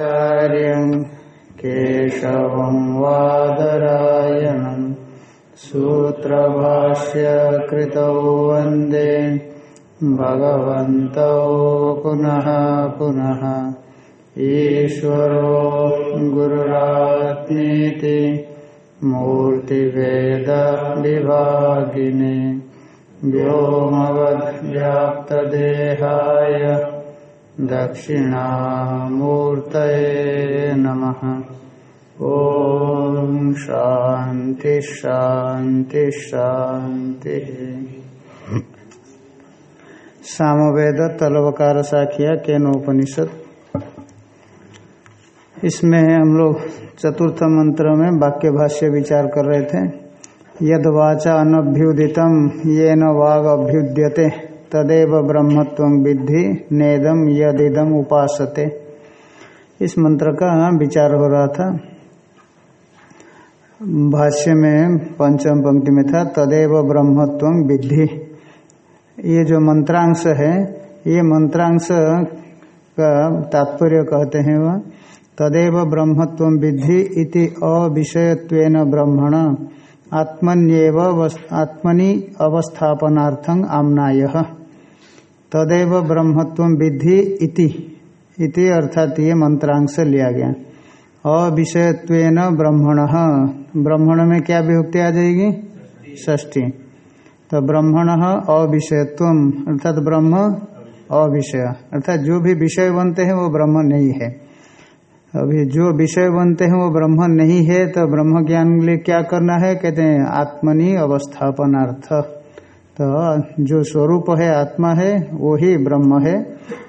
शङ्कराचार्यं केशवं वादरायणं सूत्रभाष्य कृतौ वंदे भगवन्तौ पुनः पुनः ईश्वरो गुरुरात्मीति मूर्तिवेदविभागिने व्योमवद्व्याप्तदेहाय दक्षिणामूर्तये नमः। ॐ शान्ति शान्ति, शान्तिः। सामवेद तलवकार साखिया केनोपनिषद इसमें हम लोग चतुर्थ मंत्र में वाक्य भाष्य विचार कर रहे थे। यद वाचा अनभ्युदितम ये न वाग अभ्युद्यते तदेव ब्रह्मत्व विद्धि नेदम यदिदम उपासते। इस मंत्र का विचार हो रहा था। भाष्य में पंचम पंक्ति में था, तदेव ब्रह्मत्व विद्धि। ये जो मंत्रांश है, ये मंत्रांश का तात्पर्य कहते हैं वह, तदेव ब्रह्मत्व विद्धि इति अविषयत्वेन ब्रह्मण, आत्मन्येव आत्मनि अवस्थापनार्थं आमनाय। तदेव ब्रह्मत्व विधि इति। इति अर्थात ये मंत्रांश लिया गया। अविषयत्वेन ब्रह्मण। ब्रह्मण में क्या विभक्ति आ जाएगी? षष्ठी। तो ब्रह्मण अविषयत्व, अर्थात ब्रह्म अविषय। अर्थात जो भी विषय बनते हैं वो ब्रह्म नहीं है। अभी जो विषय बनते हैं वो ब्रह्म नहीं है तो ब्रह्म ज्ञान के लिए क्या करना है? कहते हैं आत्मनि अवस्थापनार्थ। तो जो स्वरूप है, आत्मा है वो ही ब्रह्म है।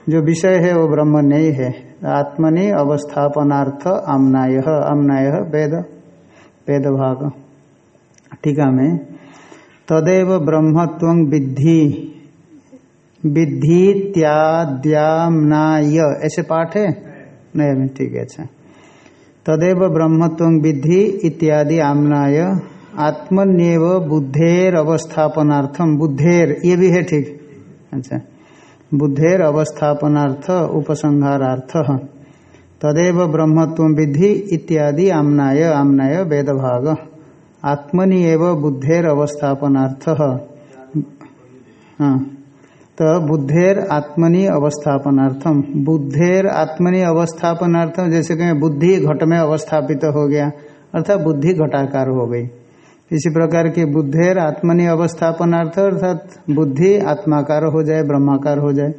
जो विषय है, वो ब्रह्म नहीं है। आत्मनि अवस्थापनार्थ आमनाय आमनाय वेद वेद भाग टीका में, तदेव ब्रह्मत्व विद्धि विद्धि त्याद्यामनाय ऐसे पाठ है? नहीं, ठीक है अच्छा। तदेव ब्रह्मत्व विद्धि इत्यादि आमनाय। आत्मन्यव बुद्धेर अवस्थापनार्थम बुद्धेर, ये भी है ठीक। अच्छा। बुद्धेर अवस्थापनार्थ उपसंहारार्थ। तदेव ब्रह्मत्व विद्धि इत्यादि आमनाय आमनाय वेदभाग। आत्मनि एव बुद्धेर अवस्थापनार्थ हाँ। तो बुद्धेर आत्मनि अवस्थापनार्थम बुद्धेर आत्मनि अवस्थापनार्थम जैसे कहें, बुद्धि घट में अवस्थापित हो गया, अर्थात बुद्धि घटाकार हो गई। इसी प्रकार की बुद्धेर आत्मनि अवस्थापनार्थ अर्थात बुद्धि आत्माकार हो जाए, ब्रह्माकार हो जाए।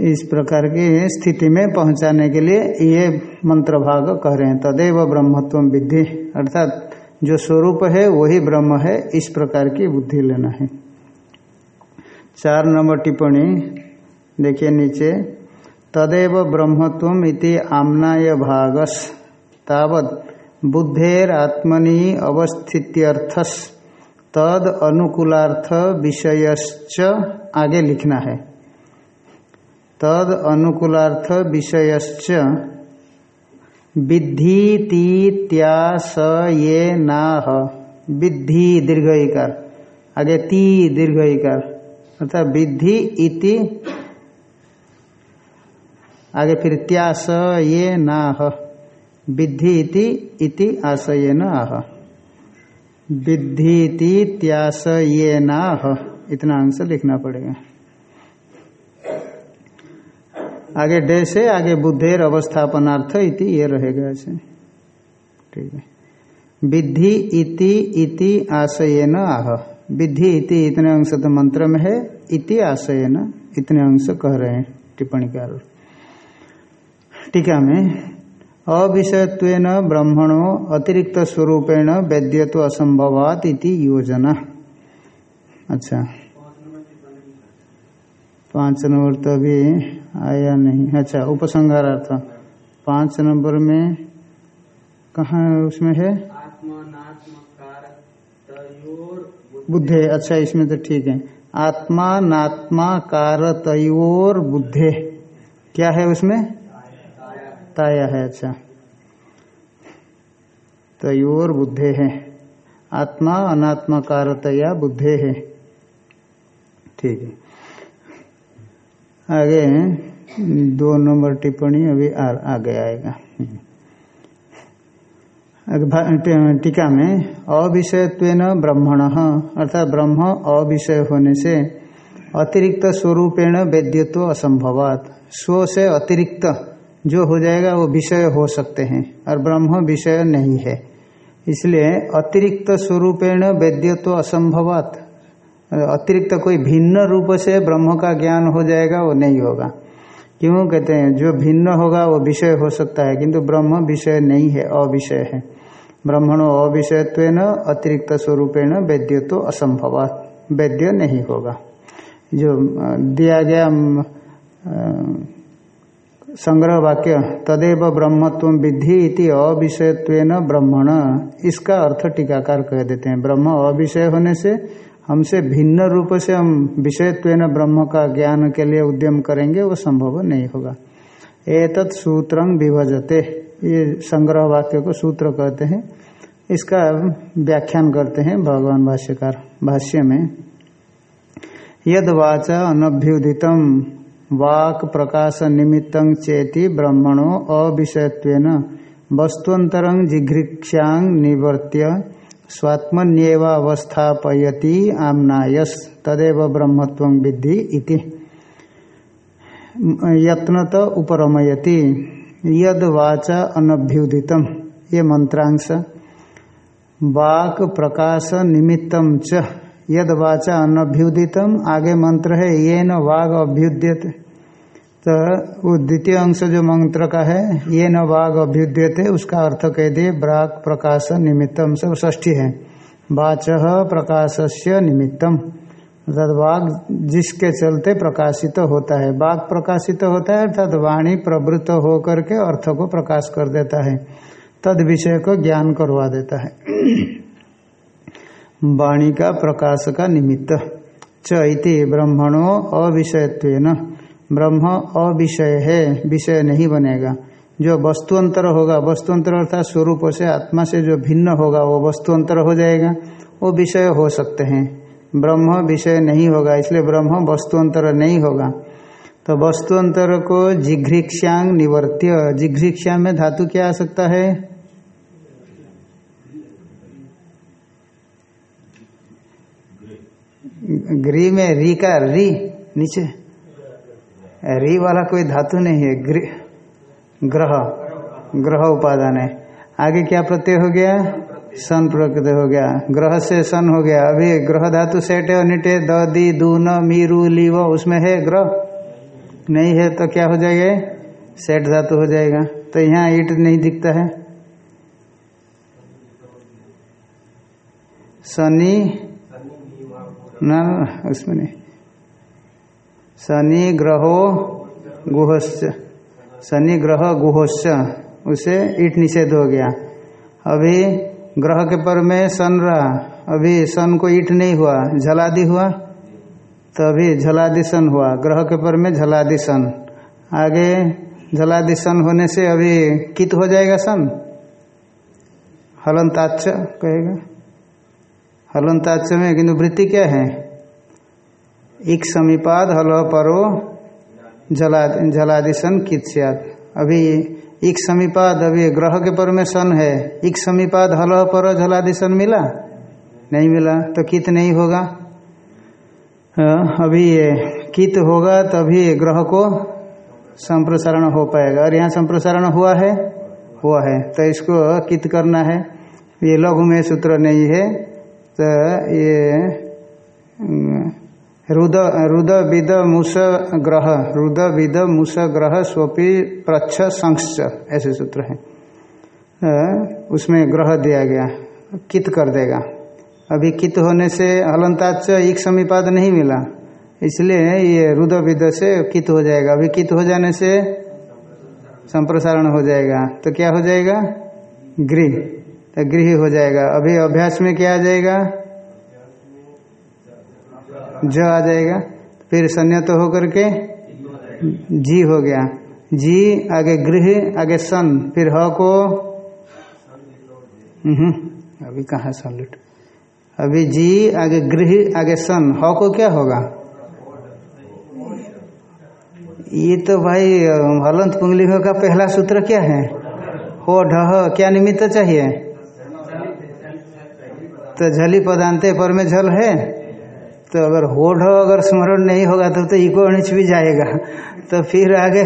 इस प्रकार की स्थिति में पहुँचाने के लिए ये मंत्र भाग कह रहे हैं। तदेव ब्रह्मत्व विद्धि। अर्थात जो स्वरूप है, वही ब्रह्म है। इस प्रकार की बुद्धि लेना है। चार नंबर टिप्पणी। देखिए नीचे। तदेव ब्रह्मत्व इति आमनाय भागस। तावत बुद्धेर आत्मनि तद अनुकूलार्थ विषयश्च आगे लिखना है। तद अनुकूलार्थ विषयश्च विद्धि ये नाह विद्धि दीर्घिकार आगे ती दीर्घिकार अर्थात विद्धि इति आगे फिर त्यास ये नाह विद्धि इति इति आशय न आह विद्धि इति इतना अंश लिखना पड़ेगा। आगे डे से आगे बुद्धेर अवस्थापनार्थ इति ये रहेगा ऐसे। ठीक है। विद्धि इति इति आशय न आह विद्धि इति इतने अंश तो मंत्र में है, इति आशय न इतने अंश कह रहे हैं टिप्पणीकार टीका में अविषयत्वेन ब्रह्मणो अतिरिक्त स्वरूपेण वेद्यत्व असंभवात इति योजना। अच्छा। पाँच नंबर तो अभी आया नहीं। अच्छा उपसंहारार्थ। पाँच नंबर में कहाँ उसमें है? बुद्धे। अच्छा इसमें तो ठीक है। आत्मा नात्मा कार तयोर बुद्धे क्या है उसमें? ताया है अच्छा तयोर बुद्धे है। आत्मा अनात्मा कारतया बुद्धे है। ठीक है। आगे दो नंबर टिप्पणी अभी आ, आगे आएगा। टीका में अविषयत्व ब्रह्मण अर्थात ब्रह्म अविषय होने से अतिरिक्त स्वरूपेण वेद्यत्व असंभवात। स्व से अतिरिक्त जो हो जाएगा वो विषय हो सकते हैं, और ब्रह्म विषय नहीं है। इसलिए अतिरिक्त स्वरूपेण वेद्यत्व असंभवात। अतिरिक्त कोई भिन्न रूप से ब्रह्म का ज्ञान हो जाएगा, वो नहीं होगा। क्यों? कहते हैं, जो भिन्न होगा, वो विषय हो सकता है, किंतु ब्रह्म विषय नहीं है, अविषय है। ब्रह्मणो अविषयत्व अतिरिक्त स्वरूपेण वेद्यत्व असंभवात। वेद्य नहीं होगा। जो दिया गया संग्रह वाक्य तदेव ब्रह्मत्व विधि इति अविषयत्व ब्रह्मण। इसका अर्थ टीकाकार कह देते हैं। ब्रह्म अविषय होने से हमसे भिन्न रूप से हम विषयत्व ब्रह्म का ज्ञान के लिए उद्यम करेंगे, वो संभव नहीं होगा। एतत् सूत्रं विभजते। ये संग्रह वाक्य को सूत्र कहते हैं। इसका व्याख्यान करते हैं भगवान भाष्यकार भाष्य में। यद वाच अनभ्युदित वाक प्रकाश निमित्त चेति ब्रह्मणो अविषयत्व वस्तुअतर जिघृक्षांग निवर्त्य स्वात्मन्यवस्थापयति आमनायस तदेव ब्रह्मत्व विद्धि इति। यत्नत उपरमयति, यद वाच अनभ्युदित, ये मंत्रांश वाक प्रकाश निमित्तम च, यद वाचा अनभ्युदितम आगे मंत्र है ये न वाग अभ्युद्यते। तो वो द्वितीय अंश जो मंत्र का है, ये न वाग अभ्युद्यते, उसका अर्थ कह दिए, ब्राक प्रकाश निमित्तम सब ष्ठी है। वाच प्रकाश से निमित्तम। अर्थात वाघ जिसके चलते प्रकाशित तो होता है। वाग प्रकाशित तो होता है, अर्थात वाणी प्रवृत्त होकर के अर्थ को प्रकाश कर देता है। तद विषय को ज्ञान करवा देता है। वाणी का प्रकाश का निमित्त। च इति ब्रह्मणो अविषयत्व ब्रह्म अविषय है, विषय नहीं बनेगा। जो वस्तुअंतर होगा, वस्तुअंतर अर्थात स्वरूप से आत्मा से जो भिन्न होगा, वो वस्तुअंतर हो जाएगा, वो विषय हो सकते हैं। ब्रह्म विषय नहीं होगा, इसलिए ब्रह्म वस्तुअंतर नहीं होगा। तो वस्तुअंतर को जिघ्रिक्षांग निवर्त्य। जिघ्रिक्षा में धातु क्या आ सकता है? ग्री में री का री, नीचे। री वाला कोई धातु नहीं है ग्रह ग्रह उपादान है। आगे क्या प्रत्यय हो गया? सन प्रत्यय हो गया। ग्रह से सन हो गया। अभी ग्रह धातु सेट है निटे द, दी, दू, न मीरू लीव उसमें है ग्रह? नहीं है तो क्या हो जाएगा? सेट धातु हो जाएगा। तो यहाँ ईट नहीं दिखता है। सनी ना, उसमें नहीं। शनि ग्रहो गुहस्य शनि ग्रह गुहोश्य उसे ईट निषेध हो गया। अभी ग्रह के पर में सन रहा, अभी सन को ईट नहीं हुआ झलादि हुआ तो अभी झलादि सन हुआ, ग्रह के पर में झलादि सन। आगे झलादि सन होने से अभी कित हो जाएगा सन? हलंताच कहेगा। हलंताच में किंतु वृत्ति क्या है? एक समीपाद हल परो जला जलादिशन कित्यात अभी एक समीपाद अभी ग्रह के पर में सन है। एक समीपाद हल पर जलादिशन मिला? नहीं मिला तो कित नहीं होगा? अभी ये कित होगा, तभी ग्रह को संप्रसारण हो पाएगा। और यहाँ संप्रसारण हुआ है? हुआ है। तो इसको कित करना है? ये लघु में सूत्र नहीं है। तो ये रुद रुद विद मुस ग्रह, रुद विद मुस ग्रह स्वपी प्रच्छ संश्च, ऐसे सूत्र है। उसमें ग्रह दिया गया, कित कर देगा। अभी कित होने से हलंताच एक समीपाद नहीं मिला, इसलिए ये रुद विद से कित हो जाएगा। अभी कित हो जाने से संप्रसारण हो जाएगा तो क्या हो जाएगा? गृह। तो गृह हो जाएगा। अभी अभ्यास में क्या आ जाएगा? ज आ जाएगा, फिर संयत तो होकर के जी हो गया। जी, आगे गृह, आगे सन, फिर ह को अभी कहाँ सॉलिड अभी जी, आगे गृह, आगे सन। ह को क्या होगा? ये तो भाई, हलंत पुंगलिंग का पहला सूत्र क्या है? हो ढह क्या निमित्त चाहिए? तो झली पदांते पर में झल है? तो अगर हो ढ अगर स्मरण नहीं होगा, तब तो इको अणिच भी जाएगा। तो फिर आगे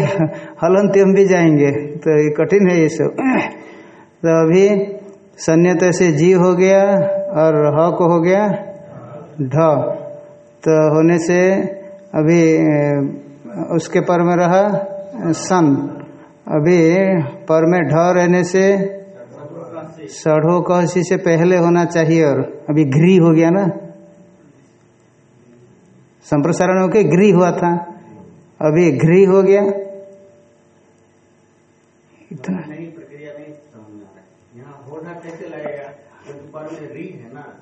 हलंत्यम भी जाएँगे। तो ये कठिन है ये सब। तो अभी संयत से जी हो गया और ह को हो गया ढ। तो होने से अभी उसके पर में रहा सन। अभी पर में ढ रहने से सढ़ो कहसी से पहले होना चाहिए और अभी घ्री हो गया ना। संप्रसारण होके गृह हुआ था। अभी घ्री हो गया। इतना।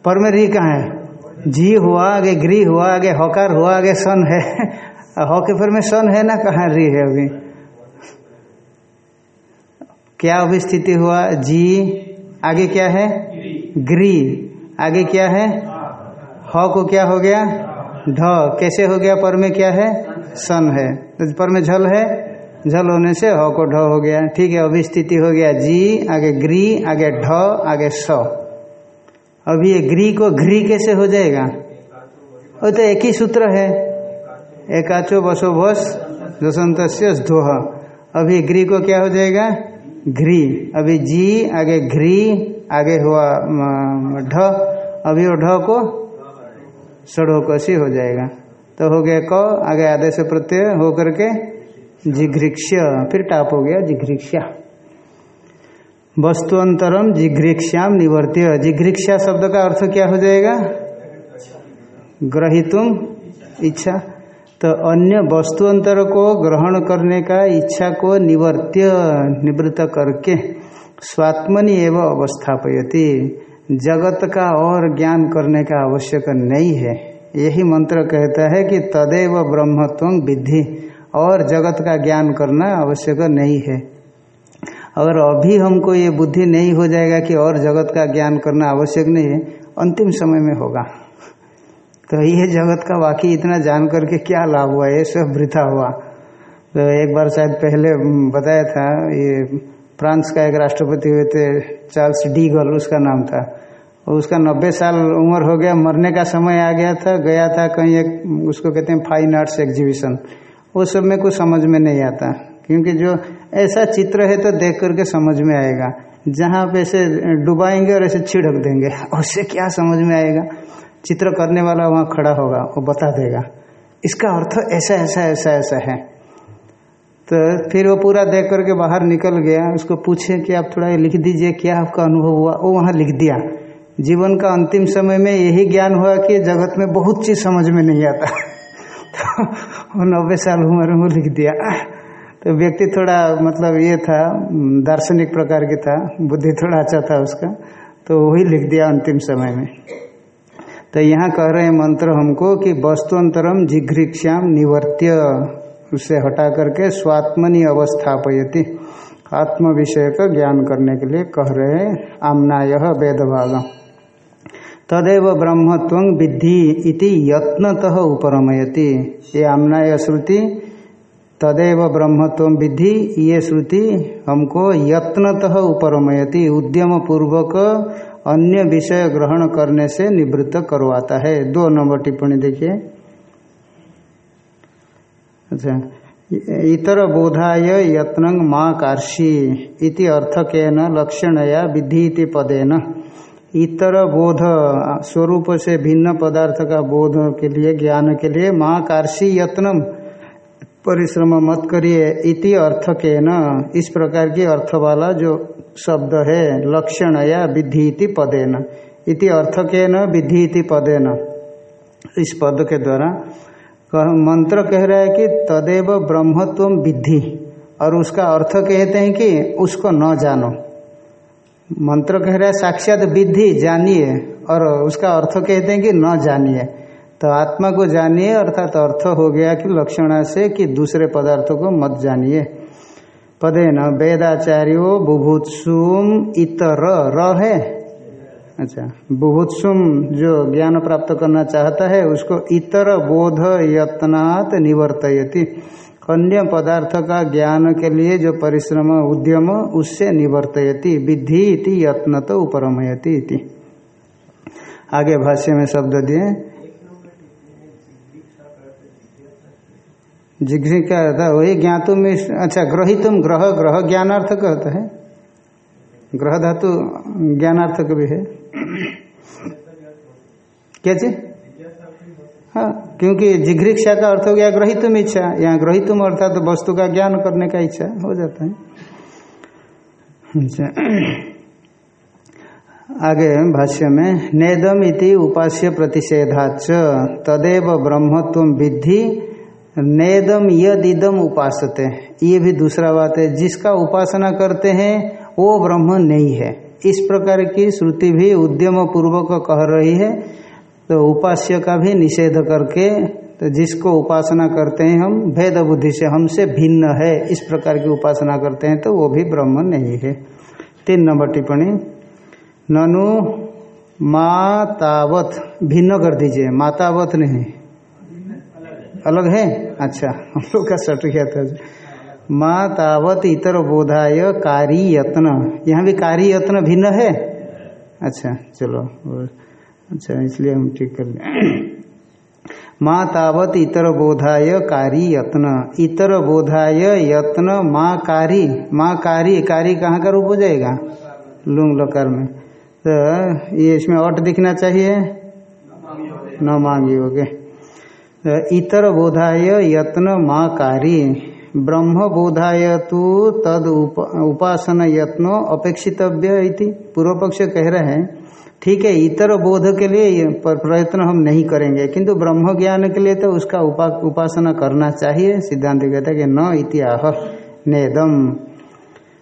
पर में री कहाँ है? जी हुआ आगे ग्री हुआ आगे हकार हुआ आगे सन है। ह के फिर में सन है ना कहाँ री है अभी? क्या अभी स्थिति हुआ? जी। आगे क्या है? ग्री आगे क्या है। ह को क्या हो गया? ढ कैसे हो गया पर में क्या है? सन है। तो पर में झल है? झल होने से ह को ढ हो गया। ठीक है, अभी स्थिति हो गया जी, आगे ग्री, आगे ढ, आगे स। अभी ये ग्री को घ्री कैसे हो जाएगा? वो तो एक ही सूत्र है। एकाचो बसो बस दसंत धोह अभी ग्री को क्या हो जाएगा? घ्री। अभी जी, आगे घ्री, आगे हुआ ढ। अभी वो ढ को सड़ोकसी हो जाएगा। तो हो गया क, आगे आदेश प्रत्यय हो करके जिघ्रिक्ष फिर टाप हो गया जिघ्रिक्षा वस्तुअंतरम जिघ्रिक्ष्याम निवर्त्य। जिघ्रिक्षा शब्द का अर्थ क्या हो जाएगा? ग्रहितुम इच्छा। तो अन्य वस्तुअंतर को ग्रहण करने का इच्छा को निवर्त्य, निवृत्त करके स्वात्मनि एवं अवस्थापयति। जगत का और ज्ञान करने का आवश्यक नहीं है। यही मंत्र कहता है कि तदेव ब्रह्मत्व विधि और जगत का ज्ञान करना आवश्यक नहीं है। अगर अभी हमको ये बुद्धि नहीं हो जाएगा कि और जगत का ज्ञान करना आवश्यक नहीं है, अंतिम समय में होगा। तो ये जगत का वाकई इतना जान करके क्या लाभ हुआ, ये सब वृथा हुआ। तो एक बार शायद पहले बताया था, ये फ्रांस का एक राष्ट्रपति हुए थे चार्ल्स डी गल उसका नाम था। उसका नब्बे साल उम्र हो गया, मरने का समय आ गया था गया था कहीं एक, उसको कहते हैं फाइन आर्ट्स एग्जीबिशन वो सब में कुछ समझ में नहीं आता, क्योंकि जो ऐसा चित्र है तो देख करके समझ में आएगा। जहाँ पे ऐसे डुबाएँगे और ऐसे छिड़क देंगे और उससे क्या समझ में आएगा? चित्र करने वाला वहाँ खड़ा होगा, वो बता देगा। इसका अर्थ ऐसा ऐसा ऐसा ऐसा है। तो फिर वो पूरा देख करके बाहर निकल गया। उसको पूछे कि आप थोड़ा ये लिख दीजिए, क्या आपका अनुभव हुआ? वो वहाँ लिख दिया। जीवन का अंतिम समय में यही ज्ञान हुआ कि जगत में बहुत चीज़ समझ में नहीं आता। तो वो नब्बे साल उम्र में वो लिख दिया। तो व्यक्ति थोड़ा मतलब ये था, दार्शनिक प्रकार की था, बुद्धि थोड़ा अच्छा था उसका तो वही लिख दिया अंतिम समय में। तो यहाँ कह रहे हैं मंत्र हमको कि वस्तुअंतरम जिघ्रिक्ष्याम निवर्त्य। उसे हटा करके स्वात्मनि अवस्थापयति। आत्म विषय का ज्ञान करने के लिए कह रहे हैं, आमनाय वेदभाग तदेव ब्रह्मत्व विद्धि इति यत्नतः उपरमयति। ये आमनाय श्रुति, तदेव ब्रह्मत्व विधि ये श्रुति हमको यत्नतः उपरमयति उद्यम पूर्वक अन्य विषय ग्रहण करने से निवृत्त करवाता है। दो नंबर टिप्पणी देखिए। अच्छा। इतर बोधाय यत्न माँ कार्षी इति अर्थकेन लक्षणया विधि पदेन। इतर बोध स्वरूप से भिन्न पदार्थ का बोध के लिए, ज्ञान के लिए माँ कार्षी यत्नम। परिश्रम मत करिए इति अर्थ के न इस प्रकार की अर्थ वाला जो शब्द है लक्षण या विधि पदेन। इति अर्थ के न विधि पदेन। इस पद के द्वारा कह, मंत्र कह रहा है कि तदेव ब्रह्मत्व विद्धि। और उसका अर्थ कहते हैं कि उसको न जानो। मंत्र कह रहा है साक्षात विद्धि जानिए। और उसका अर्थ कहते हैं कि न जानिए। तो आत्मा को जानिए अर्थात तो अर्थ हो गया कि लक्षणा से कि दूसरे पदार्थों को मत जानिए। पदे न वेदाचार्यो बुभुत्सुम इतर र है अच्छा। बुभुत्सुम जो ज्ञान प्राप्त करना चाहता है, उसको इतर बोध यत्नात् निवर्तयति। अन्य पदार्थ का ज्ञान के लिए जो परिश्रम, उद्यम, उससे निवर्तयति। विधि इति यत्न तो उपरमयति इति। आगे भाष्य में शब्द दिए। जिघ्रिका था वही ज्ञातुम अच्छा ग्रहितुम ग्रह ग्रह ज्ञानार्थ कहता है। ग्रह धातु ज्ञानार्थक भी है। क्या चीज़? हाँ क्योंकि जिघ्रिक्षा का अर्थ हो गया ग्रहितुम इच्छा। यहाँ ग्रहितुम अर्थात तो वस्तु का ज्ञान करने का इच्छा, हो जाता है। अच्छा। आगे भाष्य में, नेदम इति उपास्य प्रतिषेधाच तदेव ब्रह्मत्व विद्धि, नेदम यदिदम उपासते। ये भी दूसरा बात है, जिसका उपासना करते हैं, वो ब्रह्म नहीं है। इस प्रकार की श्रुति भी उद्यम पूर्वक कह रही है। तो उपास्य का भी निषेध करके तो जिसको उपासना करते हैं हम भेद बुद्धि से हमसे भिन्न है इस प्रकार की उपासना करते हैं तो वो भी ब्रह्म नहीं है। तीन नंबर टिप्पणी ननु मातावत भिन्न कर दीजिए मातावत नहीं। अलग है। अच्छा हम लोग का था। माँ तावत इतर बोधाय कारी यत्न यहाँ भी कारी यत्न भिन्न है? अच्छा चलो अच्छा इसलिए हम ठीक कर माँ तावत इतर बोधाय कारी यत्न इतर बोधाय यत्न माँ कारी माँ कारी कारी कहाँ का रूप हो जाएगा? लुंग लकार में। तो ये इसमें अट दिखना चाहिए? न मांगी हो गए इतर बोधाय यत्न माँ कारी ब्रह्म बोधाय तो तद उप, उपासन यत्नो अपेक्षितव्य पूर्व पक्ष कह रहे हैं ठीक है इतर बोध के लिए प्रयत्न हम नहीं करेंगे किंतु ब्रह्म ज्ञान के लिए तो उसका उपा, उपासना करना चाहिए। सिद्धांत कहता है कि न इतिहा नेदम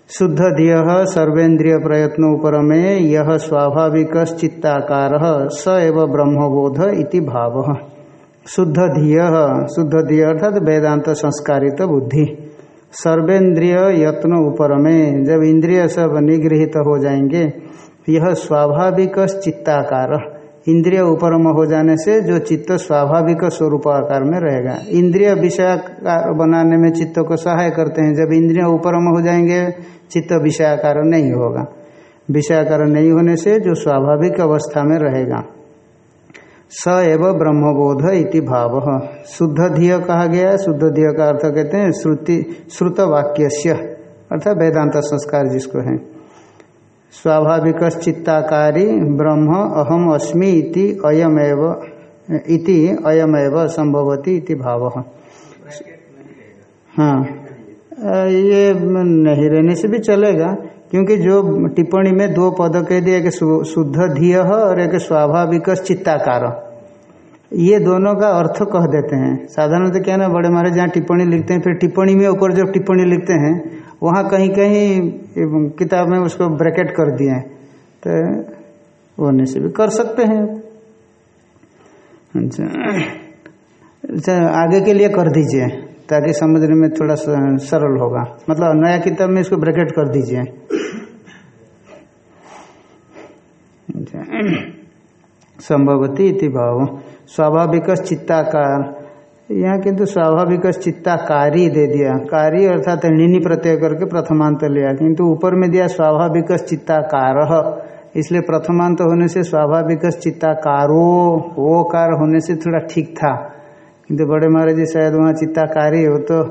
शुद्ध धिय सर्वेन्द्रिय प्रयत्न उपर में यह स्वाभाविक चित्ताकार स एव ब्रह्मबोध इति भाव। शुद्ध धिय शुद्ध धिय अर्थात वेदांत संस्कारित बुद्धि। सर्वेन्द्रिय यत्न ऊपर में जब इंद्रिय सब निगृहित हो जाएँगे, यह स्वाभाविक चित्ताकार। इंद्रिय उपरम हो जाने से जो चित्त स्वाभाविक स्वरूप आकार में रहेगा। इंद्रिय विषयाकार बनाने में चित्त को सहाय करते हैं। जब इंद्रिय उपरम हो जाएँगे, चित्त विषयाकार नहीं होगा। विषयाकार नहीं होने से जो स्वाभाविक अवस्था में रहेगा। स एव ब्रह्मबोध इति भाव। शुद्ध धिय कहा गया शुद्ध धिय का अर्थ कहते हैं श्रुति श्रुत वाक्य अर्थात वेदांत संस्कार जिसको है। स्वाभाविक चित्ताकारी ब्रह्म अहम अस्मि इति अयमेव इति अयमेव संभवती इति भाव। हाँ। ये नहीं रहने से भी चलेगा, क्योंकि जो टिप्पणी में दो पद कह दिया कि शुद्ध धिय और एक स्वाभाविक चित्ताकार ये दोनों का अर्थ कह देते हैं। साधारणतः क्या ना, बड़े महाराज जहाँ टिप्पणी लिखते हैं, फिर टिप्पणी में ऊपर जो टिप्पणी लिखते हैं, वहाँ कहीं कहीं किताब में उसको ब्रैकेट कर दिए तो होने से भी कर सकते हैं। अच्छा। अच्छा आगे के लिए कर दीजिए, ताकि समझने में थोड़ा सरल होगा। मतलब नया किताब में इसको ब्रैकेट कर दीजिए। संभवती इति भाव। स्वाभाविक चित्ताकार यहाँ किंतु स्वाभाविक चित्ताकारी दे दिया। कारी अर्थात नीनी प्रत्यय करके प्रथमांत लिया। किंतु ऊपर में दिया स्वाभाविक चित्ताकार इसलिए प्रथमांत होने से स्वाभाविक चित्ताकारो वो कार होने से थोड़ा ठीक था। किंतु बड़े महाराज जी शायद वहाँ चित्ताकारी हो तो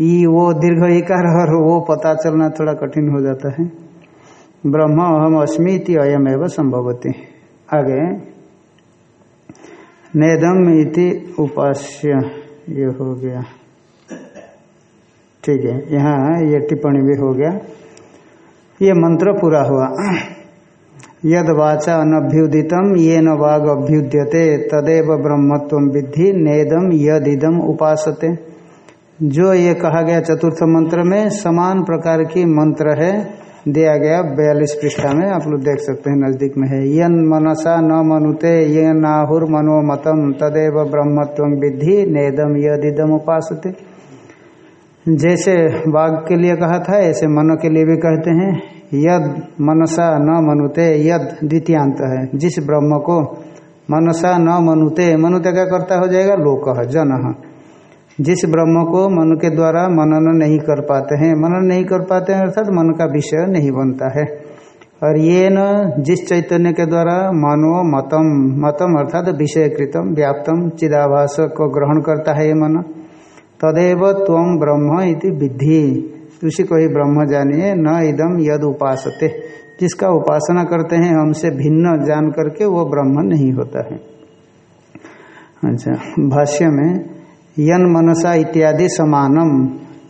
ई वो दीर्घ इकार और वो पता चलना थोड़ा कठिन हो जाता है। ब्रह्म अहम अस्मी इति अयम एवं संभवती। आगे। नेदम इति उपास्य। ये हो गया। ठीक है, यहाँ ये टिप्पणी भी हो गया। ये मंत्र पूरा हुआ। यद वाचा अनभ्युदितम ये न वाग अभ्युद्यते तदेव ब्रह्मत्व विद्धि नेदम यदिदम उपासते। जो ये कहा गया चतुर्थ मंत्र में, समान प्रकार की मंत्र है। दिया गया बयालीस पृष्ठा में, आप लोग देख सकते हैं नज़दीक में है। यन मनसा न मनुते ये नाहुर मनोमतम तदेव ब्रह्मत्व विधि नेदम यदिदम उपासते। जैसे बाघ के लिए कहा था, ऐसे मन के लिए भी कहते हैं, यद मनसा न मनुते, यद द्वितीयांत है। जिस ब्रह्म को मनसा न मनुते मनुते क्या करता हो जाएगा लोक, जन। जिस ब्रह्म को मन के द्वारा मनन नहीं कर पाते हैं, मनन नहीं कर पाते हैं, अर्थात मन का विषय नहीं बनता है। और ये न जिस चैतन्य के द्वारा मनो मतम मतम अर्थात विषय कृतम व्याप्तम, चिदाभास को ग्रहण करता है ये मन, तदेव तम ब्रह्म इति विधि उसी को ही ब्रह्म जानिए, न इदम यद उपासते। जिसका उपासना करते हैं, हमसे भिन्न जान करके वो ब्रह्म नहीं होता है। अच्छा भाष्य में यन मनसा इत्यादि समानम।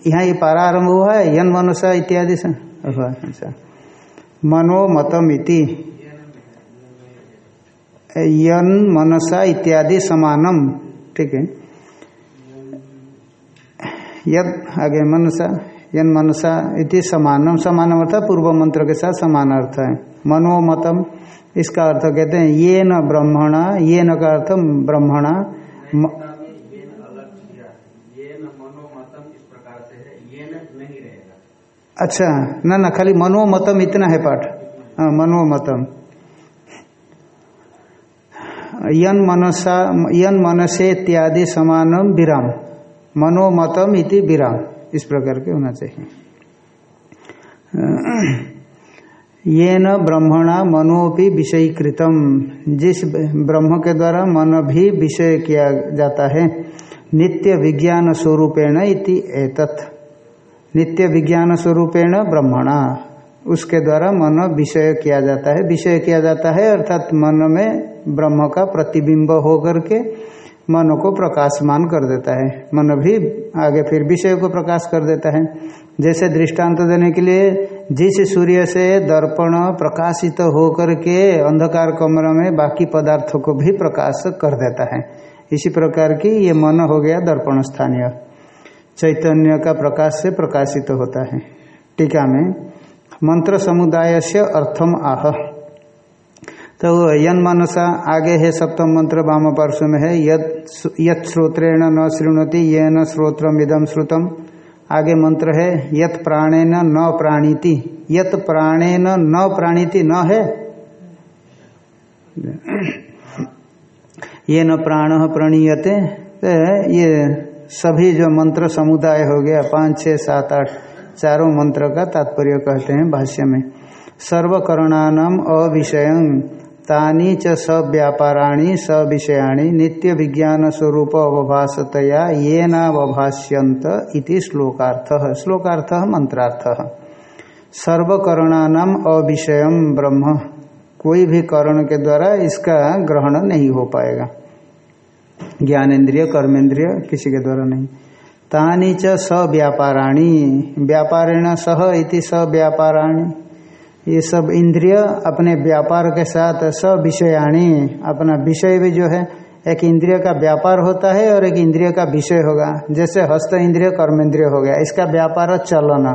यहाँ ये पारा आरंभ हुआ है, यन मनसा इत्यादि से। अच्छा मनोमतम इति यन मनसा इत्यादि समानम। ठीक है। यद, आगे मनसा यन मनसा इति समानम। समान अर्थ, पूर्व मंत्र के साथ समान अर्थ है। मनोमतम, इसका अर्थ कहते हैं ये न ब्रह्मणा ये न का अर्थ ब्रह्मणा अच्छा ना ना, खाली मनोमतम इतना है पाठ। हाँ मनोमतम। यन मनसा, यन मनसे इत्यादि समानम विराम। मनोमतम इति विराम। इस प्रकार के होना चाहिए। ये न ब्रह्मणा मनोपि विषयीकृतम। जिस ब्रह्म के द्वारा मन भी विषय किया जाता है, नित्य विज्ञान स्वरूपेण इति एतत्। नित्य विज्ञान स्वरूपेण ब्रह्मणा। उसके द्वारा मन विषय किया जाता है। विषय किया जाता है, अर्थात मन में ब्रह्म का प्रतिबिंब होकर के मन को प्रकाशमान कर देता है। मन भी आगे फिर विषय को प्रकाश कर देता है। जैसे दृष्टांत देने के लिए, जिस सूर्य से दर्पण प्रकाशित तो होकर के अंधकार कमरा में बाकी पदार्थों को भी प्रकाश कर देता है। इसी प्रकार की ये मन हो गया दर्पण स्थानीय। चैतन्य का प्रकाश से प्रकाशित तो होता है। टीका में मंत्र समुदाय से अर्थम आह। तो यन मनसा आगे है सप्तम मंत्र वाम पार्श्व में है। यद श्रोत्रेण न श्रृणति ये न श्रोत्रमिदम श्रुतम। आगे मंत्र है, यत प्राणेन न प्राणीति। यत प्राणेन न प्राणीति न है। ये न प्राण प्रणीयते। तो ये सभी जो मंत्र समुदाय हो गया, पाँच छः सात, आठ, चारों मंत्र का तात्पर्य कहते हैं भाष्य में। सर्वकरणानाम अविषय, तानी च सव्यापाराणी, सविषयाणी नित्य विज्ञान स्वरूप अवभाषतया ये नवभाष्यंत इति श्लोकार्थ। श्लोकार्थ मंत्रार्थ। सर्वकरणानाम अविषय ब्रह्म। कोई भी करण के द्वारा इसका ग्रहण नहीं हो पाएगा। ज्ञानेन्द्रिय कर्मेंद्रिय किसी के द्वारा नहीं। तानी च सव्यापाराणी। व्यापारेण सह इति सव्यापाराणी। ये सब इंद्रिय अपने व्यापार के साथ सब विषयाणी अपना विषय भी जो है, एक इंद्रिय का व्यापार होता है और एक इंद्रिय का विषय होगा। जैसे हस्त इंद्रिय कर्मेंद्रिय हो गया। इसका व्यापार चलन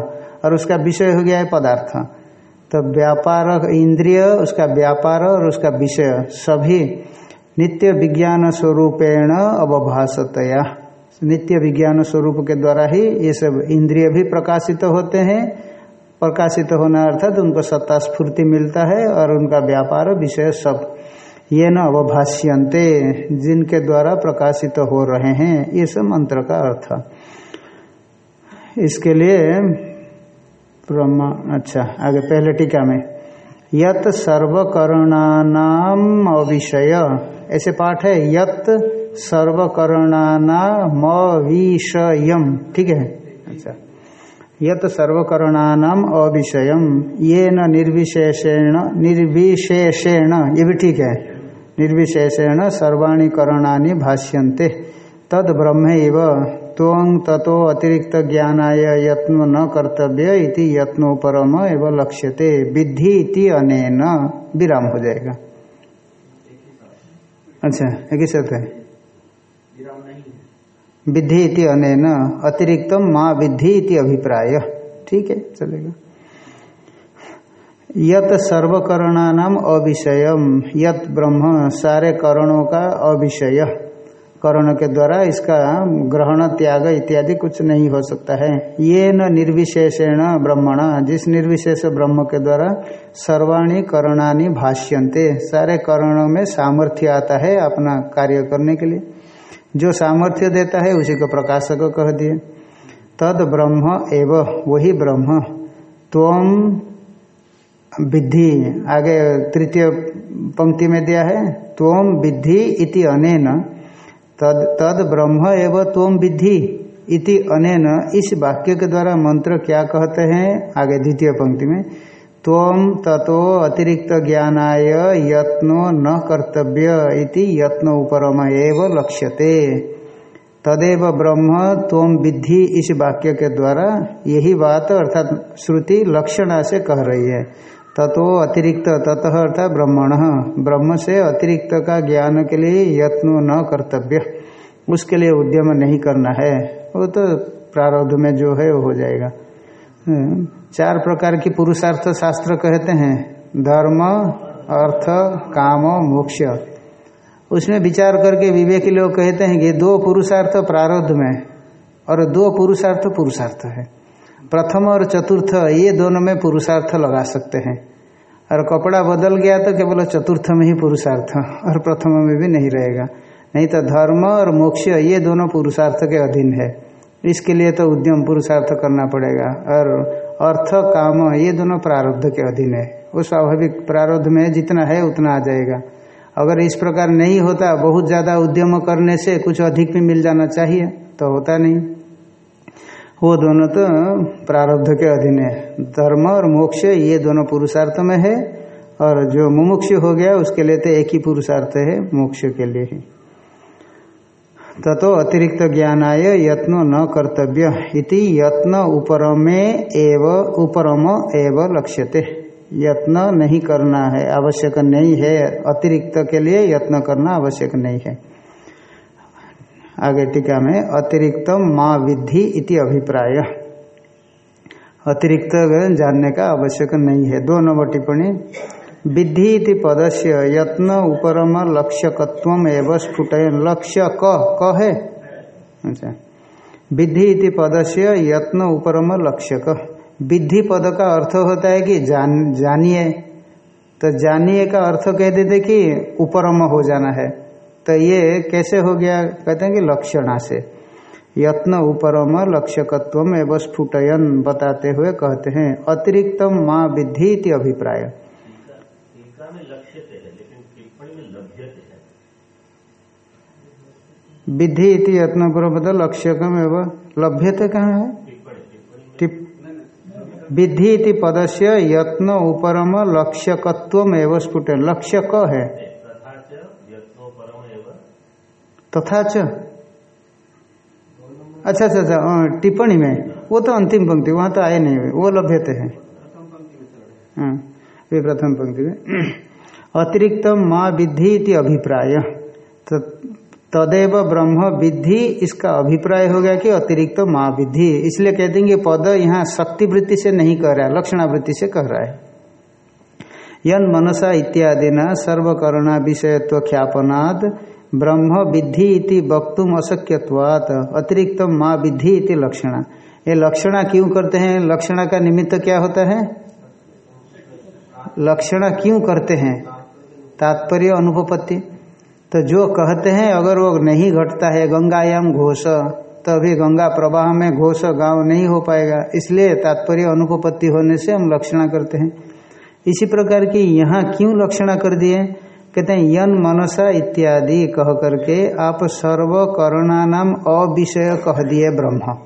और उसका विषय हो गया है पदार्थ। तो व्यापार इंद्रिय, उसका व्यापार और उसका विषय, सभी नित्य विज्ञान स्वरूपेण अवभाषतया नित्य विज्ञान स्वरूप के द्वारा ही ये सब इंद्रिय भी प्रकाशित होते हैं। प्रकाशित होना अर्थात उनको सत्ता स्फूर्ति मिलता है और उनका व्यापार विषय सब। ये न अवभाष्यंते जिनके द्वारा प्रकाशित हो रहे हैं। ये सब मंत्र का अर्थ। इसके लिए ब्रह्म अच्छा आगे पहले टीका में। यत सर्वकरणानाम अविषय। ऐसे पाठ है, यत सर्वकरणानाम अविषयम। ठीक है? अच्छा। यत सर्वकरणानाम अविषयम। ये न निर्विशेषेण निर्विशेषेण, ये भी ठीक है। निर्विशेषेण सर्वाणी करणानि भाष्यन्ते। तद ब्रह्म त्वं ततो अतिरिक्त ज्ञानाय यत्न न कर्तव्य इति यत्नोपरम एवं लक्ष्यते। विधि इति अनेन विराम हो जाएगा। अच्छा एक ही शब्द है। विधि इति अनेन अतिरिक्त माँ विधि इति अभिप्राय। ठीक है चलेगा। यत सर्वकरणानाम अविषयम यत ब्रह्म सारे करणों का अविषय। करण के द्वारा इसका ग्रहण त्याग इत्यादि कुछ नहीं हो सकता है। ये न निर्विशेषेण ब्रह्मणा जिस निर्विशेष ब्रह्म के द्वारा सर्वाणी करणानी भाष्यंते सारे करणों में सामर्थ्य आता है अपना कार्य करने के लिए। जो सामर्थ्य देता है, उसी को प्रकाशक कह दिए। तद ब्रह्म एव, वही ब्रह्म। तम विद्धि, आगे तृतीय पंक्ति में दिया है। तम विद्धि इति अनेन। तद तद ब्रह्म एव तम विद्धि इति अनेन। इस वाक्य के द्वारा मंत्र क्या कहते हैं? आगे द्वितीय पंक्ति में। तम ततो अतिरिक्त ज्ञानाय यत्नो न कर्तव्य इति यत्न उपरम एव लक्ष्यते। तदेव ब्रह्म तोम विद्धि इस वाक्य के द्वारा यही बात अर्थात श्रुति लक्षणा से कह रही है। ततो अतिरिक्त ततः अर्थात ब्रह्मण। ब्रह्म से अतिरिक्त का ज्ञान के लिए यत्नो न कर्तव्य। उसके लिए उद्यम नहीं करना है। वो तो प्रारब्ध में जो है वो हो जाएगा। हम्म, चार प्रकार की पुरुषार्थ शास्त्र कहते हैं। धर्म, अर्थ, काम, मोक्ष। उसमें विचार करके विवेकी लोग कहते हैं कि दो पुरुषार्थ प्रारब्ध में और दो पुरुषार्थ पुरुषार्थ है। प्रथम और चतुर्थ ये दोनों में पुरुषार्थ लगा सकते हैं। और कपड़ा बदल गया तो केवल चतुर्थ में ही पुरुषार्थ और प्रथम में भी नहीं रहेगा। नहीं तो धर्म और मोक्ष ये दोनों पुरुषार्थ के अधीन है। इसके लिए तो उद्यम पुरुषार्थ करना पड़ेगा। और अर्थ, काम, ये दोनों प्रारब्ध के अधीन है। वो स्वाभाविक प्रारब्ध में जितना है, उतना आ जाएगा। अगर इस प्रकार नहीं होता, बहुत ज़्यादा उद्यम करने से कुछ अधिक भी मिल जाना चाहिए तो होता नहीं। वो दोनों तो प्रारब्ध के अधीन है। धर्म और मोक्ष, ये दोनों पुरुषार्थ में है, और जो मुमुक्ष हो गया, उसके लिए तो एक ही पुरुषार्थ है, मोक्ष के लिए ही। ततो अतिरिक्त ज्ञानाय यत्नो न कर्तव्य इति यत्न उपरमे एव, उपरम एव लक्ष्यते। यत्न नहीं करना है, आवश्यक नहीं है। अतिरिक्त के लिए यत्न करना आवश्यक नहीं है। आगे टीका में, अतिरिक्त माँ विधि इति अभिप्राय। अतिरिक्त जानने का आवश्यक नहीं है। दो नंबर टिप्पणी विधि इति पदस्य यत्न उपरम लक्ष्यकत्व एवं स्फुट लक्ष्य क क है? अच्छा। विधि इति पदस्य यत्न उपरम लक्ष्य लक्ष्यक। विधि पद का अर्थ होता है कि जान, जानिए। तो जानिए का अर्थ कह देते कि उपरम हो जाना है। तो ये कैसे हो गया? कहते हैं कि लक्षणा से। यत्न उपरम लक्ष्यकत्व एवं स्फुटयन, बताते हुए कहते हैं अतिरिक्त माँ विधि इति अभिप्राय। विधि इति यत्न पूर्वपद लक्ष्यकम एवं, लभ्यते कहाँ है? विधि इति पदस्य यत्न उपरम लक्ष्यकत्व एवं स्फुट लक्ष्य क है। तथा च। अच्छा अच्छा अच्छा टिप्पणी में। वो तो अंतिम पंक्ति, वहाँ तो आए नहीं वो लभ्यते हैं। हाँ प्रथम पंक्ति में। अतिरिक्त माँ विधि इति अभिप्राय। तो तदेव ब्रह्म विधि इसका अभिप्राय हो गया कि अतिरिक्त तो माँ विधि इसलिए कहते हैं कि पद यहाँ शक्ति वृत्ति से नहीं कह रहा है, लक्षणावृत्ति से कह रहा है। यन मनसा इत्यादि न सर्वकरणा विषयत्व ख्यापनाद, ब्रह्म विधि इति वक्तुम अशक्यवात अतिरिक्त तो माँ विधि इति लक्षणा। ये लक्षणा क्यों करते हैं? लक्षणा का निमित्त क्या होता है? लक्षणा क्यों करते हैं? तात्पर्य अनुपपत्ति। तो जो कहते हैं, अगर वो नहीं घटता है, गंगायाम घोष तो अभी गंगा प्रवाह में घोष गाँव नहीं हो पाएगा। इसलिए तात्पर्य अनुपपत्ति होने से हम लक्षणा करते हैं। इसी प्रकार की यहाँ क्यों लक्षणा कर दिए? कहते हैं, यन मनसा इत्यादि कह करके आप सर्व करणा नाम अविषय कह दिए ब्रह्म।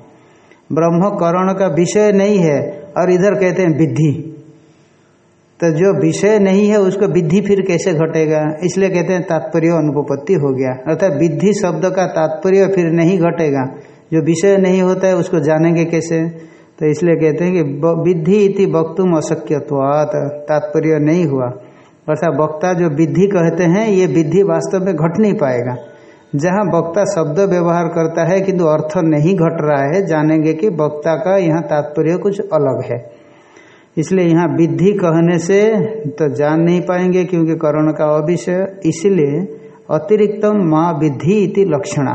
ब्रह्म करण का विषय नहीं है, और इधर कहते हैं विधि। तो जो विषय नहीं है, उसको विधि फिर कैसे घटेगा? इसलिए कहते हैं तात्पर्य अनुपपत्ति हो गया। अर्थात विधि शब्द का तात्पर्य फिर नहीं घटेगा। जो विषय नहीं होता है, उसको जानेंगे कैसे? तो इसलिए कहते हैं कि विधि इति वक्तुम अशक्यत्वात तात्पर्य नहीं हुआ। अर्थात वक्ता जो विधि कहते हैं, ये विधि वास्तव में घट नहीं पाएगा। जहाँ वक्ता शब्द व्यवहार करता है, किंतु अर्थ नहीं घट रहा है, जानेंगे कि वक्ता का यहाँ तात्पर्य कुछ अलग है। इसलिए यहाँ विधि कहने से तो जान नहीं पाएँगे क्योंकि करण का अविषय, इसलिए अतिरिक्त माँ विधि इति लक्षणा।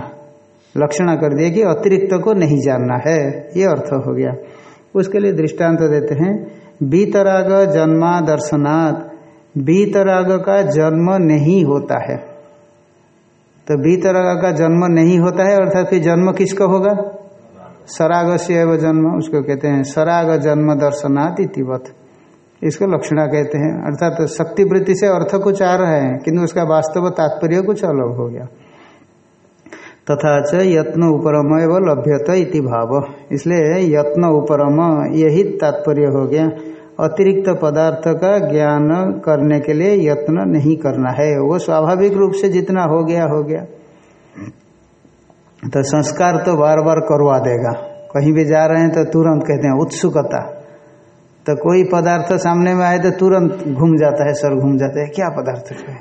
लक्षणा कर दिया कि अतिरिक्त को नहीं जानना है, ये अर्थ हो गया। उसके लिए दृष्टांत देते हैं, बीतराग जन्मा दर्शनात्, बीतराग का जन्म नहीं होता है। तो बीतराग का जन्म नहीं होता है, अर्थात फिर जन्म किसका होगा? सराग से एवं जन्म, उसको कहते हैं सराग जन्म दर्शनाथ इतिवत। इसको लक्षणा कहते हैं, अर्थात तो शक्ति वृत्ति से अर्थ कुछ आ रहे हैं किंतु उसका वास्तव तात्पर्य कुछ अलग हो गया। तथा च यत्न उपरम एवं लभ्यत इति भाव। इसलिए यत्न उपरम, यही तात्पर्य हो गया। अतिरिक्त पदार्थ का ज्ञान करने के लिए यत्न नहीं करना है। वो स्वाभाविक रूप से जितना हो गया हो गया। तो संस्कार तो बार बार करवा देगा। कहीं भी जा रहे हैं तो तुरंत कहते हैं, उत्सुकता। तो कोई पदार्थ सामने में आए तो तुरंत घूम जाता है, सर घूम जाता है। क्या पदार्थ है?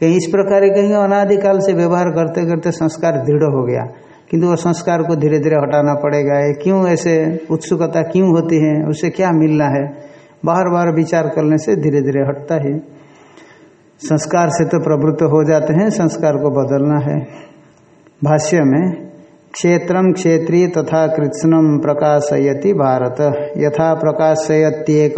कहीं इस प्रकार कहीं अनादिकाल से व्यवहार करते करते संस्कार दृढ़ हो गया। किंतु वो संस्कार को धीरे धीरे हटाना पड़ेगा। ये क्यों ऐसे उत्सुकता क्यों होती है? उससे क्या मिलना है? बार बार विचार करने से धीरे धीरे हटता है। संस्कार से तो प्रवृत्त हो जाते हैं, संस्कार को बदलना है। भाष्य में क्षेत्रम क्षेत्रीय तथा कृत्स्नम प्रकाशयति भारत। यथा प्रकाशयत्येक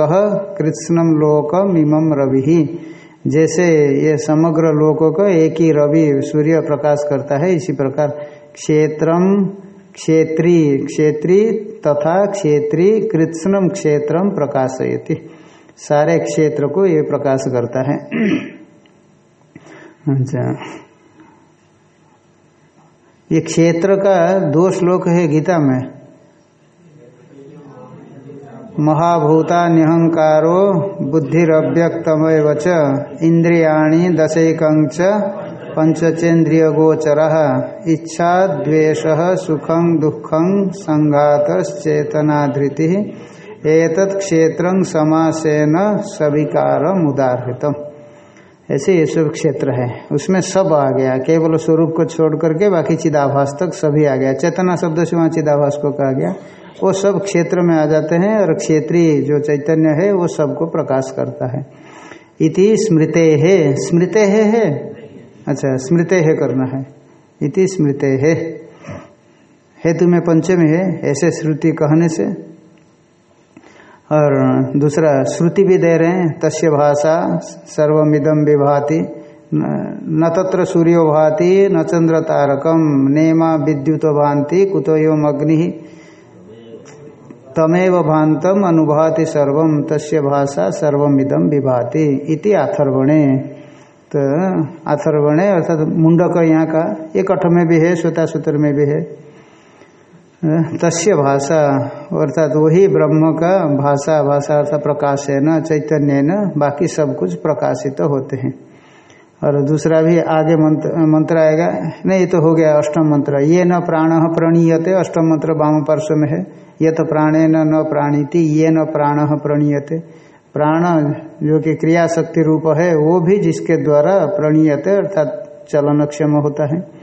कृत्स्नम लोकम इमम रवि। जैसे ये समग्र लोकों को एक ही रवि सूर्य प्रकाश करता है, इसी प्रकार क्षेत्रम क्षेत्री क्षेत्री तथा क्षेत्री कृत्स्नम क्षेत्रम प्रकाशयति। सारे क्षेत्र को ये प्रकाश करता है। अच्छा। ये क्षेत्र का दो श्लोक है गीता में। महाभूता निहंकारो बुद्धिव्यक्तमय च इंद्रियाणी दशैकंच पंचचेन्द्रिय गोचर इच्छा द्वेष सुखं दुखं संघातचेतनाधृति एतत् क्षेत्र समासेन सविकार उदाहृतम ऐसे ये सब क्षेत्र है। उसमें सब आ गया। केवल स्वरूप को छोड़ करके बाकी चिदाभास तक सभी आ गया। चेतना शब्द से वहाँ चिदाभास को कहा गया। वो सब क्षेत्र में आ जाते हैं और क्षेत्रीय जो चैतन्य है वो सबको प्रकाश करता है। इति स्मृते। है स्मृते है, है अच्छा स्मृते है करना है। इति स्मृते। है हेतु में पंचमी है। ऐसे श्रुति कहने से और दूसरा श्रुति भी दे रहे हैं, तस्य भाषा सर्वमिदम विभाति, न तत्र सूर्यो भाति, न चंद्र तारकम नेमा विद्युत भांति कुतो योम अग्नि तमेव भांतम अनुभाति सर्व, तस्य भाषा सर्वमिदम विभाति इति अथर्वणे तो अथर्वणे अर्थात मुंडक यहाँ का एक अठ में भी है, श्वेता सूत्र में भी है। तस्य भाषा, अर्थात वही ब्रह्म का भाषा भाषा अर्थात प्रकाश है न, चैतन्य न, बाकी सब कुछ प्रकाशित तो होते हैं। और दूसरा भी आगे मंत्र मंत्र आएगा, नहीं तो हो गया अष्टम मंत्र। ये न प्राण प्रणीयते, अष्टम मंत्र वाम पार्श्व में है। ये तो प्राणे न न प्राणीति, ये न प्राण प्रणीयते। प्राण जो कि क्रिया शक्ति रूप है, वो भी जिसके द्वारा प्रणीयते, अर्थात चलनक्षम होता है।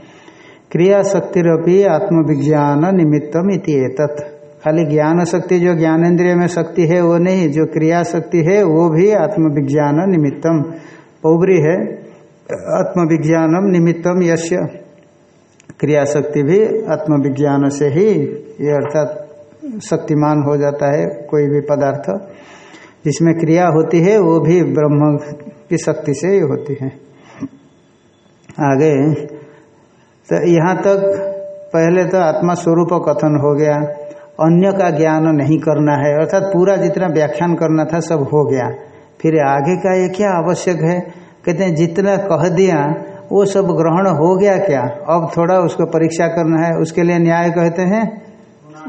क्रिया शक्तिरपि आत्मविज्ञान निमित्तम इति एतत्। खाली ज्ञान शक्ति जो ज्ञानेन्द्रिय में शक्ति है, वो नहीं, जो क्रिया शक्ति है, वो भी आत्मविज्ञान निमित्तम पौबरी है आत्मविज्ञानम निमित्तम यश क्रिया शक्ति भी आत्मविज्ञान से ही, ये अर्थात शक्तिमान हो जाता है कोई भी पदार्थ। जिसमें क्रिया होती है, वो भी ब्रह्म की शक्ति से ही होती है। आगे तो यहाँ तक पहले तो आत्मा स्वरूप कथन हो गया। अन्य का ज्ञान नहीं करना है। अर्थात पूरा जितना व्याख्यान करना था सब हो गया। फिर आगे का ये क्या आवश्यक है? कहते हैं जितना कह दिया वो सब ग्रहण हो गया क्या? अब थोड़ा उसको परीक्षा करना है। उसके लिए न्याय कहते हैं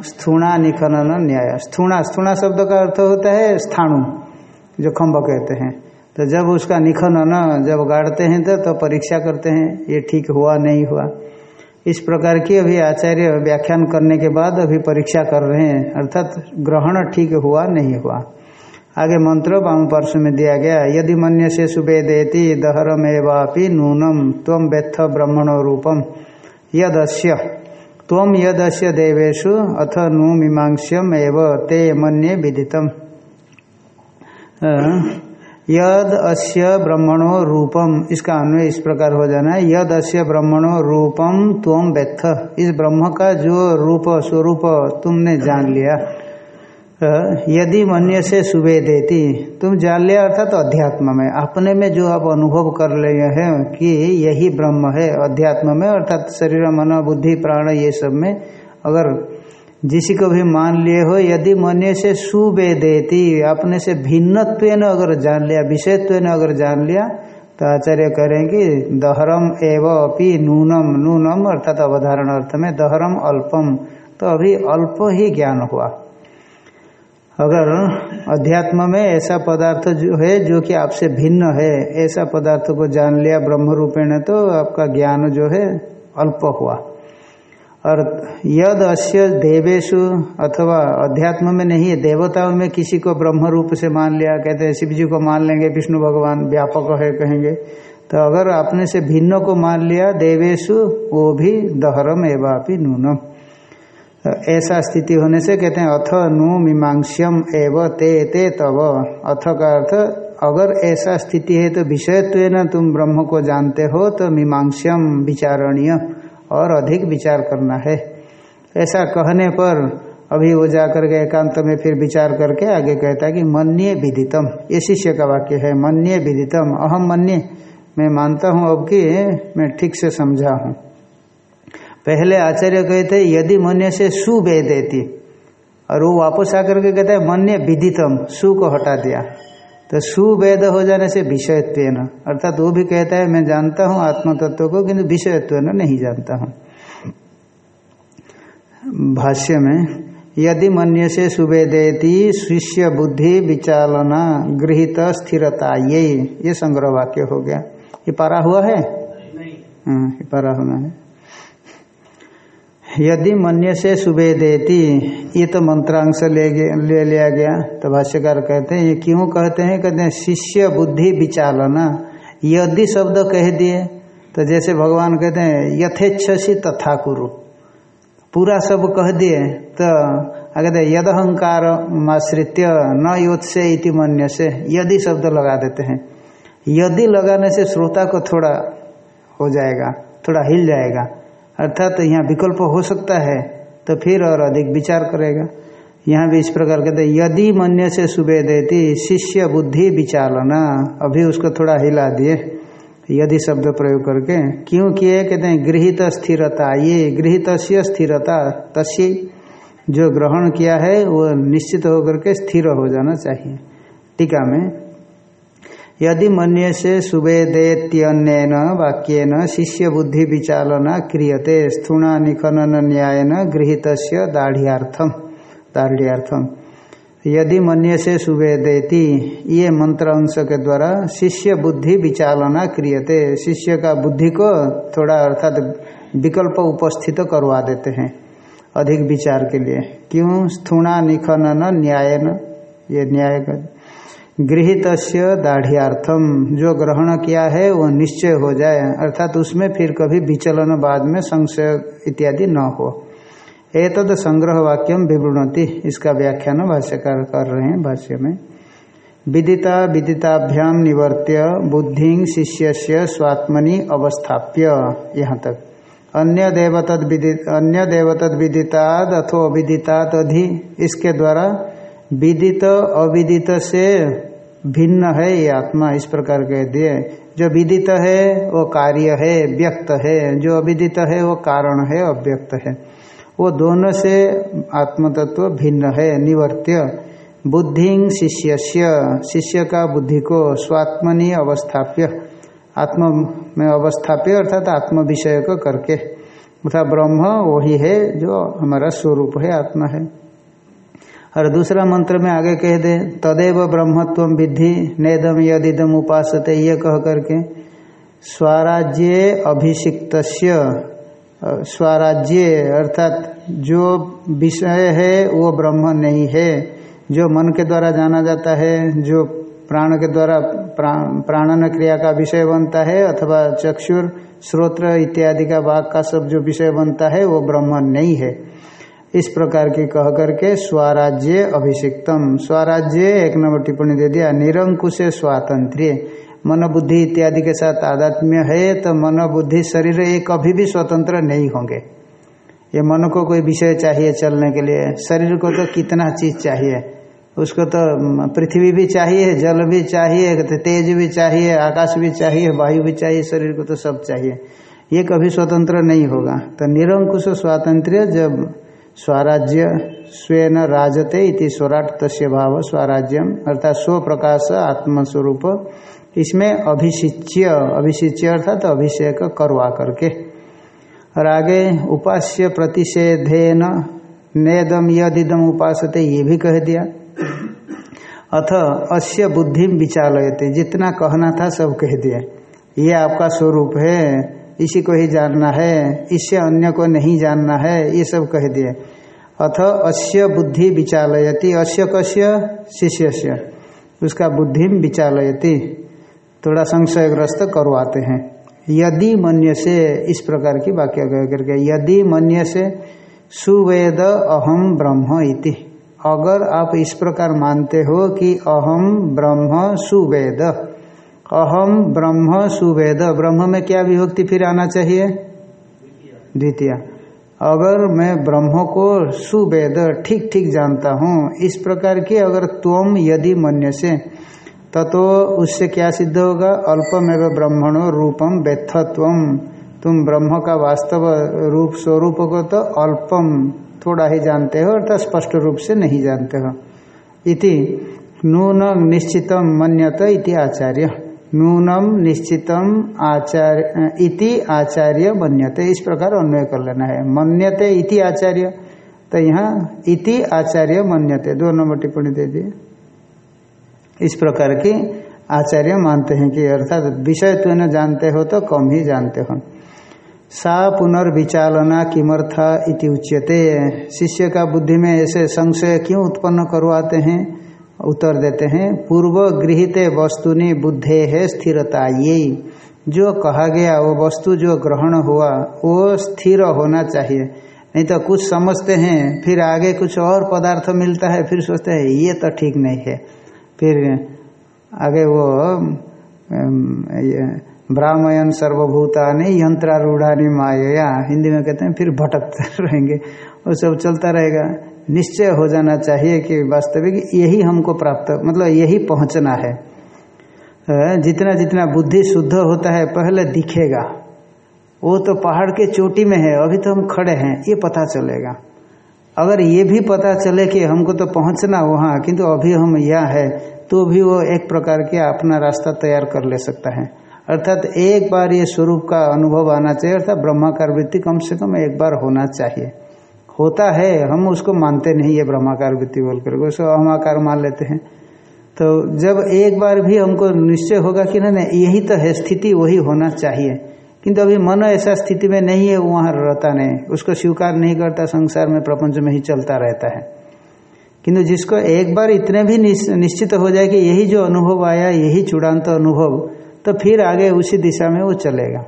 स्थूणा निखनन न्याय। स्थूणा स्थूणा शब्द का अर्थ होता है स्थाणु जो खम्भ कहते हैं। तो जब उसका निखनन जब गाड़ते हैं तो, तो परीक्षा करते हैं ये ठीक हुआ नहीं हुआ। इस प्रकार की अभी आचार्य व्याख्यान करने के बाद अभी परीक्षा कर रहे हैं। अर्थात ग्रहण ठीक हुआ, नहीं हुआ। आगे मंत्र वाम पार्श्व में दिया गया, यदि मन्य से सुवेदेति दहरमेवापि नूनम तम व्यथ ब्रह्मणो रूपम। यदस्य तम यदस्य देवेशु अथ नु मीमांस्यम एव ते मन्ये विदितम। यद अस्य ब्रह्मणो रूपम। इसका अन्वय इस प्रकार हो जाना है। यद अस्य ब्रह्मणो रूपम तुम व्यथ इस ब्रह्म का जो रूप, स्वरूप तुमने जान लिया। यदि मन्य से सुबह देती तुम जान लिया अर्थात तो अध्यात्म में। अपने में जो आप अनुभव कर ले हैं कि यही ब्रह्म है अध्यात्म में, अर्थात शरीर, मन, बुद्धि, प्राण, ये सब में, अगर जिसी को भी मान लिए हो, यदि मन से सुबे देती, अपने से भिन्नत्व अगर जान लिया विषयत्व अगर जान लिया तो आचार्य करेंगे, दहरम एव अपि नूनम नूनम अर्थात अवधारण अर्थ में दहरम अल्पम। तो अभी अल्प ही ज्ञान हुआ। अगर अध्यात्म में ऐसा पदार्थ जो है, जो कि आपसे भिन्न है, ऐसा पदार्थ को जान लिया ब्रह्म रूपेण तो आपका ज्ञान जो है अल्प हुआ। और यद अश्य देवेशु अथवा अध्यात्म में नहीं है, देवताओं में किसी को ब्रह्म रूप से मान लिया, कहते हैं, शिव जी को मान लेंगे, विष्णु भगवान व्यापक है कहेंगे। तो अगर आपने से भिन्न को मान लिया देवेशु वो भी दहरम एवापि नूनम। ऐसा स्थिति होने से कहते हैं, अथ नु मीमांस्यम एव ते ते तब अथ का अर्थ, अगर ऐसा स्थिति है तो विषयत्व तुम ब्रह्म को जानते हो तो मीमांस्यम विचारणीय। और अधिक विचार करना है। ऐसा कहने पर अभी वो जाकर के एकांत में फिर विचार करके आगे कहता है कि मन्य विदितम। ये शिष्य का वाक्य है, मन्य विदितम। अहम मन्य, मैं मानता हूँ अब कि मैं ठीक से समझा हूँ। पहले आचार्य कहते, यदि मन्य से सु देती और वो वापस आकर के कहता है मन्य विदितम, सु को हटा दिया। तो सुवेद हो जाने से विषयत्व न। अर्थात वो भी कहता है मैं जानता हूँ आत्म तत्व को किंतु विषयत्व न नहीं जानता हूँ। भाष्य में यदि मन्य से सुवेदेति शिष्य बुद्धि विचालना गृहित स्थिरता ये ये संग्रह वाक्य हो गया। ये पारा हुआ है? हाँ ये पारा होना है। यदि मन्य से सुबह देती ये तो मंत्रांश ले ले लिया गया। तो भाष्यकार कहते हैं, ये क्यों कहते हैं? कहते हैं, शिष्य बुद्धि विचालना। यदि शब्द कह दिए तो जैसे भगवान कहते हैं, यथेच्छसी तथा कुरु पूरा सब कह दिए तो कहते यद अहंकार आश्रित्य न योत् से इति मन्य से, यदि शब्द लगा देते हैं। यदि लगाने से श्रोता को थोड़ा हो जाएगा, थोड़ा हिल जाएगा। अर्थात तो यहाँ विकल्प हो सकता है तो फिर और अधिक विचार करेगा। यहाँ भी इस प्रकार कहते यदि मन्य से सुबह देती शिष्य बुद्धि विचालना, अभी उसको थोड़ा हिला दिए, यदि शब्द प्रयोग करके क्यों किए कहते हैं, गृहित स्थिरता, ये गृहित स्थिरता, तस्य जो ग्रहण किया है, वो निश्चित होकर के स्थिर हो जाना चाहिए। टीका में यदि मन्य से सुवेदेत्यन वाक्यन शिष्य बुद्धि विचालना क्रियते, स्थूणा निखनन न्यायन गृहित दाढ़्यार्थम दाढ़्यार्थम यदि मन्य से सुवेदेति, ये मंत्र अंश के द्वारा शिष्य बुद्धि विचालना क्रियते शिष्य का बुद्धि को थोड़ा अर्थात विकल्प उपस्थित करवा देते हैं अधिक विचार के लिए। क्यों? स्थूणा निखनन न्यायन, ये न्याय का गृहित दाढ़ियार्थम जो ग्रहण किया है, वो निश्चय हो जाए। अर्थात उसमें फिर कभी विचलन, बाद में संशय इत्यादि न हो। एतद संग्रह वाक्यम विवृणति। इसका व्याख्यान भाष्यकार कर रहे हैं भाष्य में। विदिता विदिताभ्याम निवर्त्य, बुद्धि शिष्य से स्वात्मनि अवस्थाप्य। यहाँ तक। अन्य देवतद अन्य देवतद विदिताद अथो अविदिताद अधि इसके द्वारा विदित अविदित से भिन्न है ये आत्मा, इस प्रकार कह दिए। जो विदित है, वो कार्य है, व्यक्त है। जो अविदित है, वो कारण है, अव्यक्त है। वो दोनों से आत्मतत्व भिन्न है, निवर्त्य। बुद्धि शिष्य शिष्य का बुद्धि को स्वात्मनि अवस्थाप्य। आत्म में अवस्थाप्य अर्थात आत्म विषय को करके। अर्थात ब्रह्म वही है जो हमारा स्वरूप है, आत्मा है। और दूसरा मंत्र में आगे कह दे, तदेव ब्रह्मत्व विधि नेदम यदिदम उपासते, ये कह करके, स्वराज्य अभिषिक्त स्वराज्य, अर्थात जो विषय है, वो ब्रह्म नहीं है। जो मन के द्वारा जाना जाता है, जो प्राण के द्वारा प्राणन क्रिया का विषय बनता है, अथवा चक्षुर, श्रोत्र इत्यादि का वाक का सब जो विषय बनता है, वो ब्रह्म नहीं है। इस प्रकार की कह करके स्वराज्य अभिषिक्तम। स्वराज्य, एक नंबर टिप्पणी दे दिया, निरंकुश स्वातंत्र्य। मन बुद्धि इत्यादि के साथ आध्यात्म्य है तो मन बुद्धि शरीर ये कभी भी स्वतंत्र नहीं होंगे। ये मन को कोई विषय चाहिए चलने के लिए, शरीर को तो कितना चीज़ चाहिए? उसको तो पृथ्वी भी चाहिए, जल भी चाहिए, तेज भी चाहिए, आकाश भी चाहिए, वायु भी चाहिए, शरीर को तो सब चाहिए। ये कभी स्वतंत्र नहीं होगा। तो निरंकुश स्वातंत्र जब स्वराज्य स्वेन राजते इति स्वराट तस्य भाव स्वराज्यम, अर्थात स्व प्रकाश आत्मस्वरूप। इसमें अभिषिच्य अभिषिच्य अर्थात अभिषेक करवा करके। और आगे, उपास्य प्रतिषेधेन नेदम यदिदम उपासते, ये भी कह दिया। अथ, अस्य बुद्धि विचालयते, जितना कहना था सब कह दिया। ये आपका स्वरूप है, इसी को ही जानना है, इससे अन्य को नहीं जानना है, ये सब कह दिए अथ अस्य बुद्धि विचालयति। अस्य कस्य? शिष्य से उसका बुद्धि विचालयति। थोड़ा संशयग्रस्त करवाते हैं। यदि मन्य से इस प्रकार की वाक्य कह करके, यदि मन्य से सुवेद अहम ब्रह्म इति। अगर आप इस प्रकार मानते हो कि अहम ब्रह्म सुवेद। अहम ब्रह्म सुवेद। ब्रह्म में क्या विभक्ति फिर आना चाहिए? द्वितीय। अगर मैं ब्रह्म को सुवेद ठीक ठीक जानता हूँ, इस प्रकार की अगर तुम यदि मन्य से, ततो उससे क्या सिद्ध होगा? अल्पम अल्पमेव ब्रह्मणो रूपम व्यथत्व तुम ब्रह्म का वास्तव रूप स्वरूप को तो अल्पम थोड़ा ही जानते हो, अर्थात स्पष्ट रूप से नहीं जानते हो। इति नून निश्चितम मन्यत इति आचार्य। नूनम निश्चितम आचार्य इति आचार्य मन्यते। इस प्रकार अन्वय कर लेना है। मन्यते इति आचार्य। तो यहाँ इति आचार्य मन्यते। दो नंबर टिप्पणी दे दिए इस प्रकार की आचार्य मानते हैं कि अर्थात विषय तो न जानते हो तो कम ही जानते हो। सा पुनर्विचालना किमर्था इति उच्यते। शिष्य का बुद्धि में ऐसे संशय क्यों उत्पन्न करवाते हैं? उत्तर देते हैं, पूर्व गृहित वस्तुनि बुद्धे है स्थिरता ये जो कहा गया, वो वस्तु जो ग्रहण हुआ, वो स्थिर होना चाहिए। नहीं तो कुछ समझते हैं, फिर आगे कुछ और पदार्थ मिलता है, फिर सोचते हैं, ये तो ठीक नहीं है। फिर आगे वो ब्राह्मयन सर्वभूतानि, यंत्रारूढ़ानी माया हिंदी में कहते हैं, फिर भटकते रहेंगे। वो सब चलता रहेगा। निश्चय हो जाना चाहिए कि वास्तविक यही हमको प्राप्त मतलब यही पहुँचना है। जितना जितना बुद्धि शुद्ध होता है, पहले दिखेगा। वो तो पहाड़ के चोटी में है, अभी तो हम खड़े हैं, ये पता चलेगा। अगर ये भी पता चले कि हमको तो पहुँचना वहाँ, किंतु अभी हम यहाँ है तो भी वो एक प्रकार के अपना रास्ता तैयार कर ले सकता है। अर्थात एक बार ये स्वरूप का अनुभव आना चाहिए, अर्थात ब्रह्माकार वृत्ति कम से कम एक बार होना चाहिए। होता है, हम उसको मानते नहीं, ये ब्रह्माकार वृत्ति बोल कर उसको हमाकार मान लेते हैं। तो जब एक बार भी हमको निश्चय होगा कि नहीं यही तो है स्थिति, वही होना चाहिए। किंतु अभी मन ऐसा स्थिति में नहीं है वहाँ रहता नहीं। उसको स्वीकार नहीं करता, संसार में, प्रपंच में ही चलता रहता है। किंतु जिसको एक बार इतने भी निश्चित हो जाए कि यही जो अनुभव आया, यही चूड़ान्त अनुभव तो फिर आगे उसी दिशा में वो चलेगा।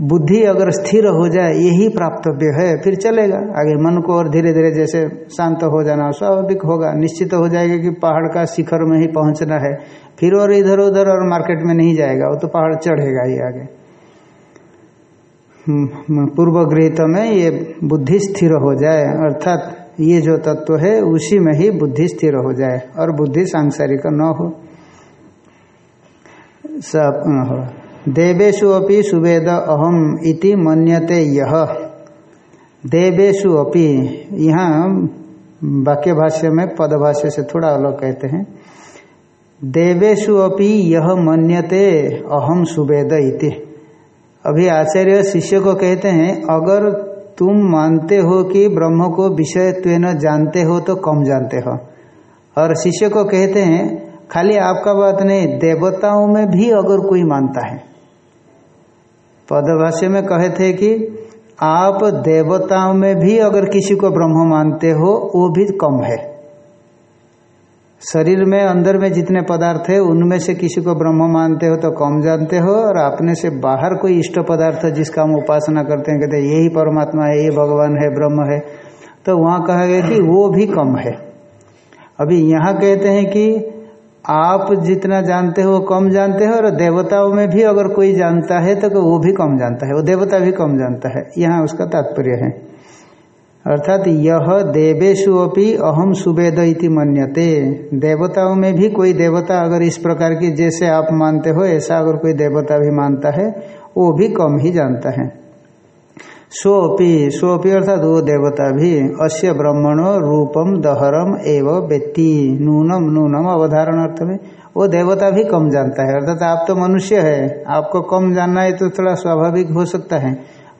बुद्धि अगर स्थिर हो जाए यही प्राप्तव्य है फिर चलेगा। आगे मन को और धीरे धीरे जैसे शांत हो जाना स्वाभाविक होगा। निश्चित हो जाएगा कि पहाड़ का शिखर में ही पहुँचना है। फिर और इधर उधर और मार्केट में नहीं जाएगा वो तो पहाड़ चढ़ेगा ही आगे। हम्म, पूर्व गृहित में ये बुद्धि स्थिर हो जाए अर्थात ये जो तत्व है उसी में ही बुद्धि स्थिर हो जाए और बुद्धि सांसारिक न हो। सब हो देवेशु अपि सुवेद अहम इति मन्यते यह देवेशु अपि यहाँ वाक्य भाष्य में पद भाष्य से थोड़ा अलग कहते हैं। देवेशु अपि यह मन्यते अहम सुवेद इति। अभी आचार्य शिष्य को कहते हैं, अगर तुम मानते हो कि ब्रह्म को विषय विषयत्व जानते हो तो कम जानते हो। और शिष्य को कहते हैं, खाली आपका बात नहीं, देवताओं में भी अगर कोई मानता है पदभाष्य में कहे थे कि आप देवताओं में भी अगर किसी को ब्रह्म मानते हो, वो भी कम है। शरीर में, अंदर में जितने पदार्थ है, उनमें से किसी को ब्रह्म मानते हो तो कम जानते हो, और अपने से बाहर कोई इष्ट पदार्थ जिसका हम उपासना करते हैं, कहते हैं, यही परमात्मा है, ये भगवान है, ब्रह्म है तो वहाँ कहा गया कि वो भी कम है। अभी यहाँ कहते हैं कि आप जितना जानते हो वो कम जानते हो, और देवताओं में भी अगर कोई जानता है तो वो भी कम जानता है। वो देवता भी कम जानता है। यहाँ उसका तात्पर्य है। अर्थात यह देवेशु अपनी अहम सुवेद इति मन्यते। देवताओं में भी कोई देवता अगर इस प्रकार की जैसे आप मानते हो, ऐसा अगर कोई देवता भी मानता है, वो भी कम ही जानता है। सोपी सोपी अर्थात वो देवता भी अस्य ब्रह्मणो रूपम दहरम एव व्यक्ति। नूनम नूनम अवधारण अर्थ में वो देवता भी कम जानता है। अर्थात आप तो मनुष्य है। आपको कम जानना है तो थोड़ा स्वाभाविक हो सकता है।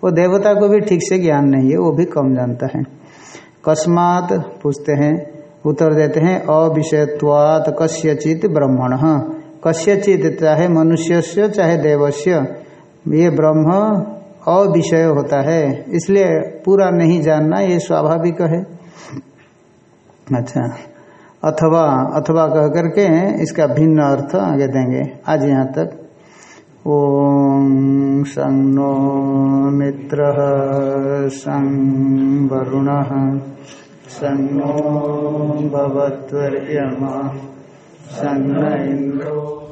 वो देवता को भी ठीक से ज्ञान नहीं है, वो भी कम जानता है। कस्मात पूछते हैं, उत्तर देते हैं, अविषयत्वात कस्यचित ब्रह्मण। कस्यचित चाहे मनुष्य चाहे देवस्य। ये ब्रह्म अविषय होता है। इसलिए पूरा नहीं जानना ये स्वाभाविक है। अच्छा। अथवा अथवा कह करके इसका भिन्न अर्थ आगे देंगे। आज यहाँ तक। ओम संग मित्र संग वरुण। संगो भवत्वर्यमा। संग इंद्रो